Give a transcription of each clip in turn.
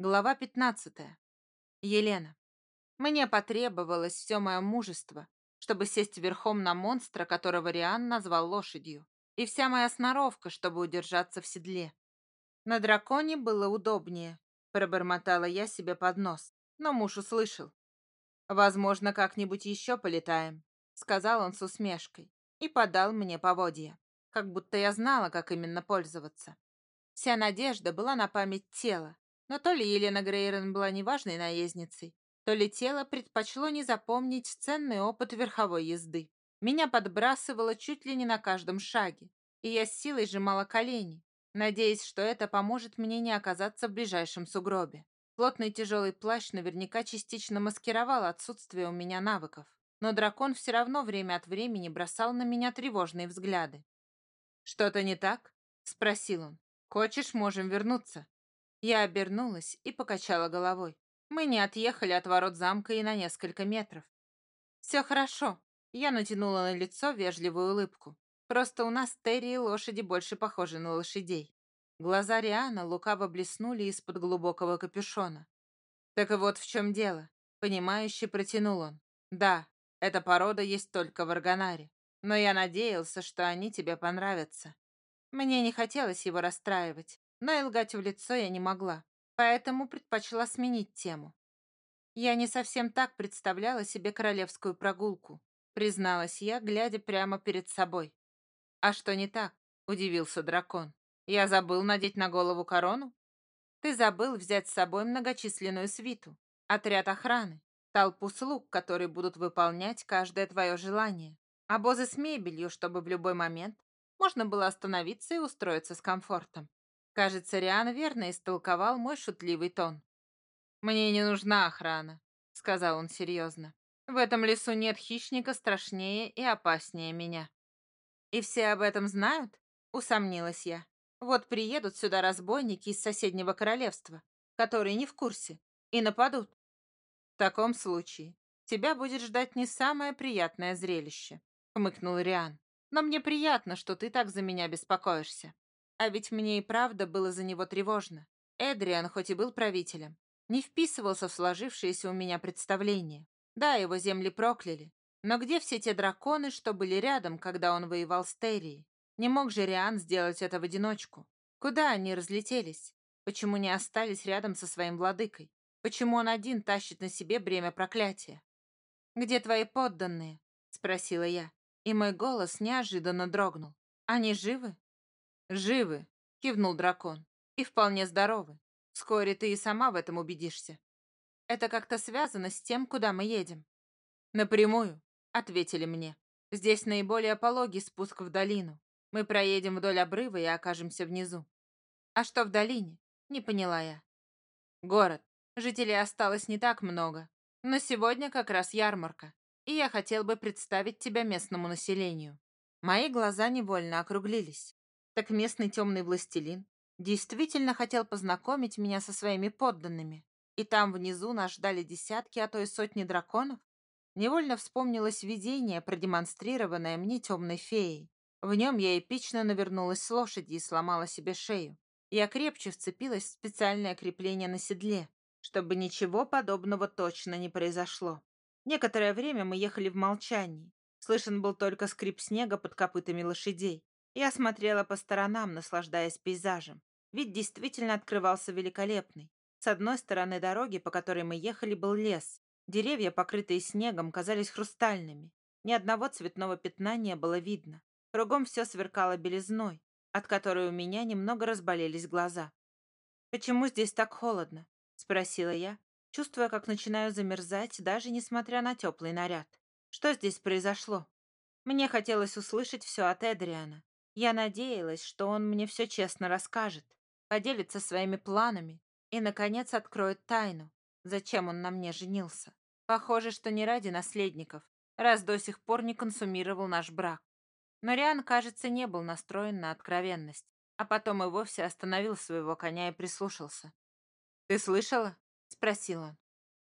Глава 15. Елена. Мне потребовалось все мое мужество, чтобы сесть верхом на монстра, которого Риан назвал лошадью, и вся моя сноровка, чтобы удержаться в седле. На драконе было удобнее, пробормотала я себе под нос, но муж услышал. «Возможно, как-нибудь еще полетаем», — сказал он с усмешкой и подал мне поводья, как будто я знала, как именно пользоваться. Вся надежда была на память тела, но то ли Елена Грейрон была неважной наездницей, то ли тело предпочло не запомнить ценный опыт верховой езды. Меня подбрасывало чуть ли не на каждом шаге, и я с силой сжимала колени, надеясь, что это поможет мне не оказаться в ближайшем сугробе. Плотный тяжелый плащ наверняка частично маскировал отсутствие у меня навыков, но дракон все равно время от времени бросал на меня тревожные взгляды. «Что-то не так?» — спросил он. «Хочешь, можем вернуться?» Я обернулась и покачала головой. Мы не отъехали от ворот замка и на несколько метров. «Все хорошо». Я натянула на лицо вежливую улыбку. «Просто у нас Терри и лошади больше похожи на лошадей». Глаза Риана лукаво блеснули из-под глубокого капюшона. «Так и вот в чем дело», — понимающе протянул он. «Да, эта порода есть только в Арганаре, но я надеялся, что они тебе понравятся». Мне не хотелось его расстраивать, но и лгать в лицо я не могла, поэтому предпочла сменить тему. Я не совсем так представляла себе королевскую прогулку, призналась я, глядя прямо перед собой. «А что не так?» — удивился дракон. «Я забыл надеть на голову корону?» «Ты забыл взять с собой многочисленную свиту, отряд охраны, толпу слуг, которые будут выполнять каждое твое желание, обозы с мебелью, чтобы в любой момент можно было остановиться и устроиться с комфортом. Кажется, Риан верно истолковал мой шутливый тон. «Мне не нужна охрана», — сказал он серьезно. «В этом лесу нет хищника страшнее и опаснее меня». «И все об этом знают?» — усомнилась я. «Вот приедут сюда разбойники из соседнего королевства, которые не в курсе, и нападут. В таком случае тебя будет ждать не самое приятное зрелище», — хмыкнул Риан. «Но мне приятно, что ты так за меня беспокоишься. А ведь мне и правда было за него тревожно. Эдриан, хоть и был правителем, не вписывался в сложившееся у меня представление. Да, его земли прокляли. Но где все те драконы, что были рядом, когда он воевал с Террией? Не мог же Риан сделать это в одиночку? Куда они разлетелись? Почему не остались рядом со своим владыкой? Почему он один тащит на себе бремя проклятия? «Где твои подданные?» — спросила я, и мой голос неожиданно дрогнул. «Они живы?» «Живы», — кивнул дракон, — «и вполне здоровы. Вскоре ты и сама в этом убедишься. Это как-то связано с тем, куда мы едем». «Напрямую», — ответили мне. «Здесь наиболее пологий спуск в долину. Мы проедем вдоль обрыва и окажемся внизу». «А что в долине?» — не поняла я. «Город. Жителей осталось не так много. Но сегодня как раз ярмарка, и я хотел бы представить тебя местному населению». Мои глаза невольно округлились. Так местный темный властелин действительно хотел познакомить меня со своими подданными. И там внизу нас ждали десятки, а то и сотни драконов. Невольно вспомнилось видение, продемонстрированное мне темной феей. В нем я эпично навернулась с лошади и сломала себе шею. Я крепче вцепилась в специальное крепление на седле, чтобы ничего подобного точно не произошло. Некоторое время мы ехали в молчании. Слышен был только скрип снега под копытами лошадей. Я смотрела по сторонам, наслаждаясь пейзажем. Вид действительно открывался великолепный. С одной стороны дороги, по которой мы ехали, был лес. Деревья, покрытые снегом, казались хрустальными. Ни одного цветного пятна не было видно. Кругом все сверкало белизной, от которой у меня немного разболелись глаза. «Почему здесь так холодно?» — спросила я, чувствуя, как начинаю замерзать, даже несмотря на теплый наряд. «Что здесь произошло?» Мне хотелось услышать все от Эдриана, я надеялась, что он мне все честно расскажет, поделится своими планами и, наконец, откроет тайну, зачем он на мне женился. Похоже, что не ради наследников, раз до сих пор не консумировал наш брак. Но Риан, кажется, не был настроен на откровенность, а потом и вовсе остановил своего коня и прислушался. «Ты слышала?» — спросил он.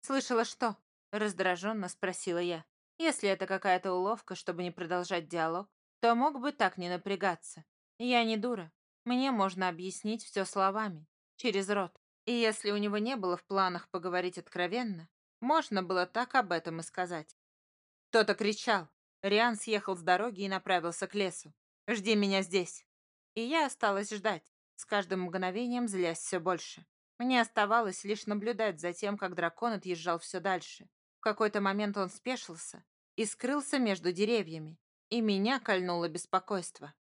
«Слышала что?» — раздраженно спросила я. Если это какая-то уловка, чтобы не продолжать диалог, то мог бы так не напрягаться. Я не дура. Мне можно объяснить все словами, через рот. И если у него не было в планах поговорить откровенно, можно было так об этом и сказать. Кто-то кричал. Риан съехал с дороги и направился к лесу. «Жди меня здесь». И я осталась ждать, с каждым мгновением злясь все больше. Мне оставалось лишь наблюдать за тем, как дракон отъезжал все дальше. В какой-то момент он спешился и скрылся между деревьями, и меня кольнуло беспокойство.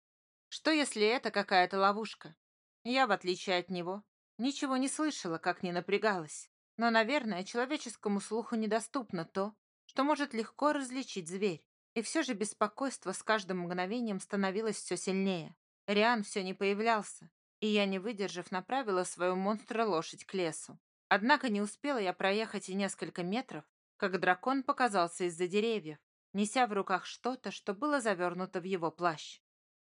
Что, если это какая-то ловушка? Я, в отличие от него, ничего не слышала, как не напрягалась. Но, наверное, человеческому слуху недоступно то, что может легко различить зверь. И все же беспокойство с каждым мгновением становилось все сильнее. Риан все не появлялся, и я, не выдержав, направила свою монстра-лошадь к лесу. Однако не успела я проехать и несколько метров, как дракон показался из-за деревьев, неся в руках что-то, что было завернуто в его плащ.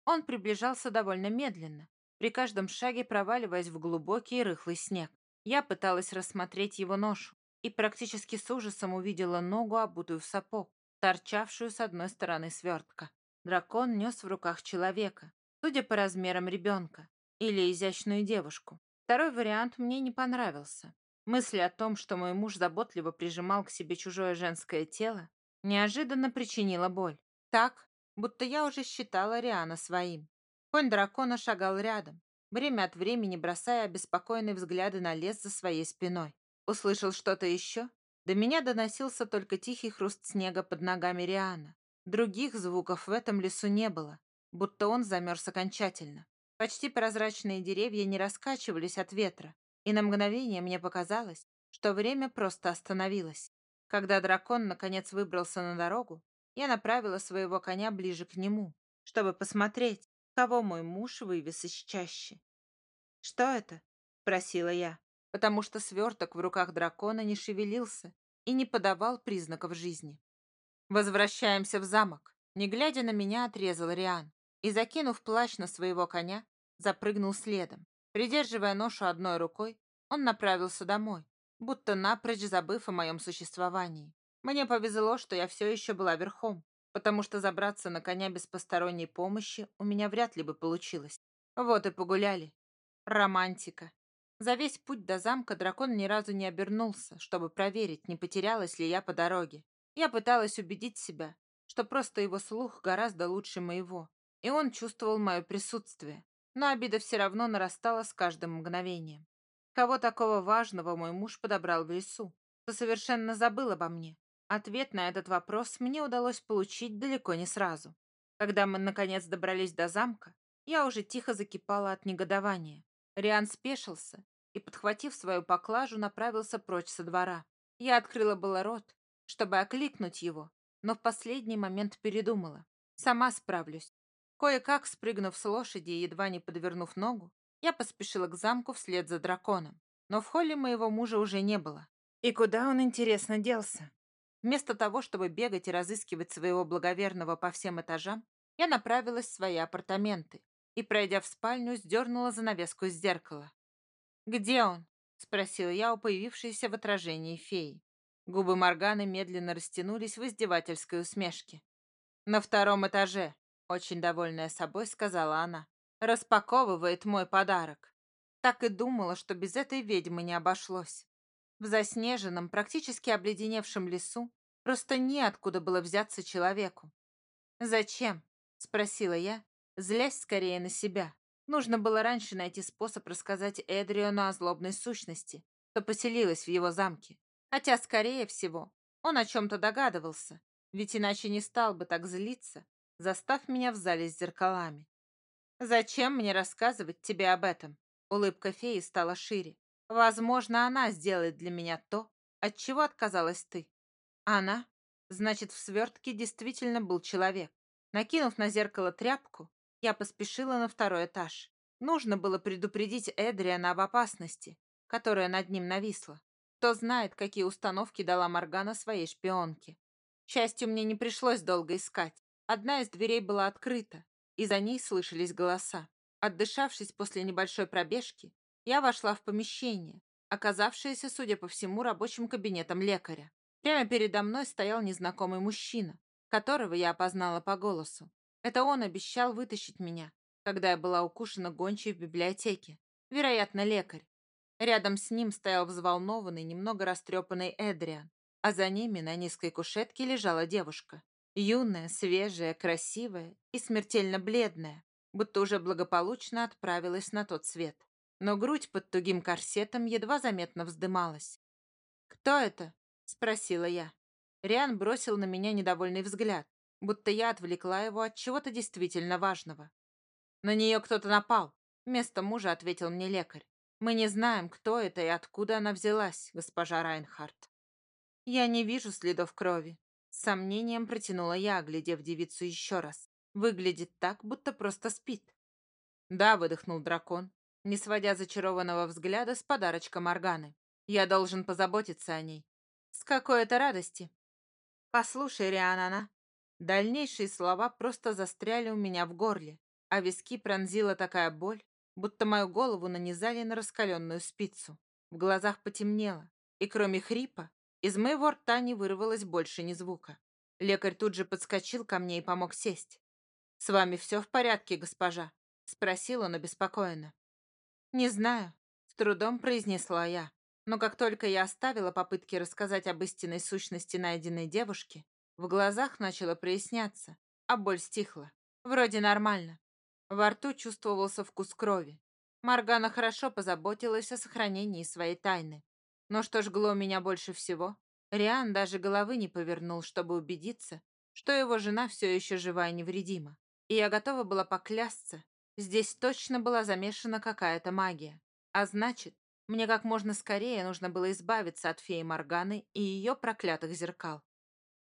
Он приближался довольно медленно, при каждом шаге проваливаясь в глубокий рыхлый снег. Я пыталась рассмотреть его ношу и практически с ужасом увидела ногу, обутую в сапог, торчавшую с одной стороны свертка. Дракон нес в руках человека, судя по размерам ребенка, или изящную девушку. Второй вариант мне не понравился. Мысль о том, что мой муж заботливо прижимал к себе чужое женское тело, неожиданно причинила боль. Так, будто я уже считала Риана своим. Конь дракона шагал рядом, время от времени бросая обеспокоенные взгляды на лес за своей спиной. Услышал что-то еще? До меня доносился только тихий хруст снега под ногами Риана. Других звуков в этом лесу не было, будто он замерз окончательно. Почти прозрачные деревья не раскачивались от ветра, и на мгновение мне показалось, что время просто остановилось. Когда дракон наконец выбрался на дорогу, я направила своего коня ближе к нему, чтобы посмотреть, кого мой муж вывез из чащи. «Что это?» — спросила я, потому что сверток в руках дракона не шевелился и не подавал признаков жизни. «Возвращаемся в замок», — не глядя на меня, отрезал Риан и, закинув плащ на своего коня, запрыгнул следом. Придерживая ношу одной рукой, он направился домой, будто напрочь забыв о моем существовании. Мне повезло, что я все еще была верхом, потому что забраться на коня без посторонней помощи у меня вряд ли бы получилось. Вот и погуляли. Романтика. За весь путь до замка дракон ни разу не обернулся, чтобы проверить, не потерялась ли я по дороге. Я пыталась убедить себя, что просто его слух гораздо лучше моего, и он чувствовал мое присутствие. Но обида все равно нарастала с каждым мгновением. Кого такого важного мой муж подобрал в лесу, что совершенно забыл обо мне? Ответ на этот вопрос мне удалось получить далеко не сразу. Когда мы, наконец, добрались до замка, я уже тихо закипала от негодования. Риан спешился и, подхватив свою поклажу, направился прочь со двора. Я открыла было рот, чтобы окликнуть его, но в последний момент передумала. Сама справлюсь. Кое-как, спрыгнув с лошади и едва не подвернув ногу, я поспешила к замку вслед за драконом. Но в холле моего мужа уже не было. И куда он, интересно, делся? Вместо того, чтобы бегать и разыскивать своего благоверного по всем этажам, я направилась в свои апартаменты и, пройдя в спальню, сдернула занавеску из зеркала. «Где он?» — спросила я у появившейся в отражении феи. Губы Морганы медленно растянулись в издевательской усмешке. «На втором этаже», — очень довольная собой сказала она. «Распаковывает мой подарок». Так и думала, что без этой ведьмы не обошлось. В заснеженном, практически обледеневшем лесу просто неоткуда было взяться человеку. «Зачем?» — спросила я, злясь скорее на себя. Нужно было раньше найти способ рассказать Эдриону о злобной сущности, что поселилась в его замке. Хотя, скорее всего, он о чем-то догадывался, ведь иначе не стал бы так злиться, застав меня в зале с зеркалами. «Зачем мне рассказывать тебе об этом?» Улыбка феи стала шире. Возможно, она сделает для меня то, от чего отказалась ты. Она? Значит, в свертке действительно был человек. Накинув на зеркало тряпку, я поспешила на второй этаж. Нужно было предупредить Эдриана об опасности, которая над ним нависла. Кто знает, какие установки дала Моргана своей шпионке. К счастью, мне не пришлось долго искать. Одна из дверей была открыта, и за ней слышались голоса. Отдышавшись после небольшой пробежки, я вошла в помещение, оказавшееся, судя по всему, рабочим кабинетом лекаря. Прямо передо мной стоял незнакомый мужчина, которого я опознала по голосу. Это он обещал вытащить меня, когда я была укушена гончей в библиотеке. Вероятно, лекарь. Рядом с ним стоял взволнованный, немного растрепанный Эдриан, а за ними на низкой кушетке лежала девушка. Юная, свежая, красивая и смертельно бледная, будто уже благополучно отправилась на тот свет. Но грудь под тугим корсетом едва заметно вздымалась. «Кто это?» — спросила я. Риан бросил на меня недовольный взгляд, будто я отвлекла его от чего-то действительно важного. «На нее кто-то напал», — вместо мужа ответил мне лекарь. «Мы не знаем, кто это и откуда она взялась, госпожа Райнхард». «Я не вижу следов крови», — сомнением протянула я, глядев девицу еще раз. «Выглядит так, будто просто спит». «Да», — выдохнул дракон, не сводя зачарованного взгляда с подарочка Морганы. «Я должен позаботиться о ней». «С какой это радости?» «Послушай, Рианана». Дальнейшие слова просто застряли у меня в горле, а виски пронзила такая боль, будто мою голову нанизали на раскаленную спицу. В глазах потемнело, и кроме хрипа, из моего рта не вырвалось больше ни звука. Лекарь тут же подскочил ко мне и помог сесть. «С вами все в порядке, госпожа?» — спросил он обеспокоенно. «Не знаю», — с трудом произнесла я. Но как только я оставила попытки рассказать об истинной сущности найденной девушки, в глазах начало проясняться, а боль стихла. Вроде нормально. Во рту чувствовался вкус крови. Маргана хорошо позаботилась о сохранении своей тайны. Но что жгло меня больше всего? Риан даже головы не повернул, чтобы убедиться, что его жена все еще жива и невредима. И я готова была поклясться, здесь точно была замешана какая-то магия. А значит, мне как можно скорее нужно было избавиться от феи Морганы и ее проклятых зеркал.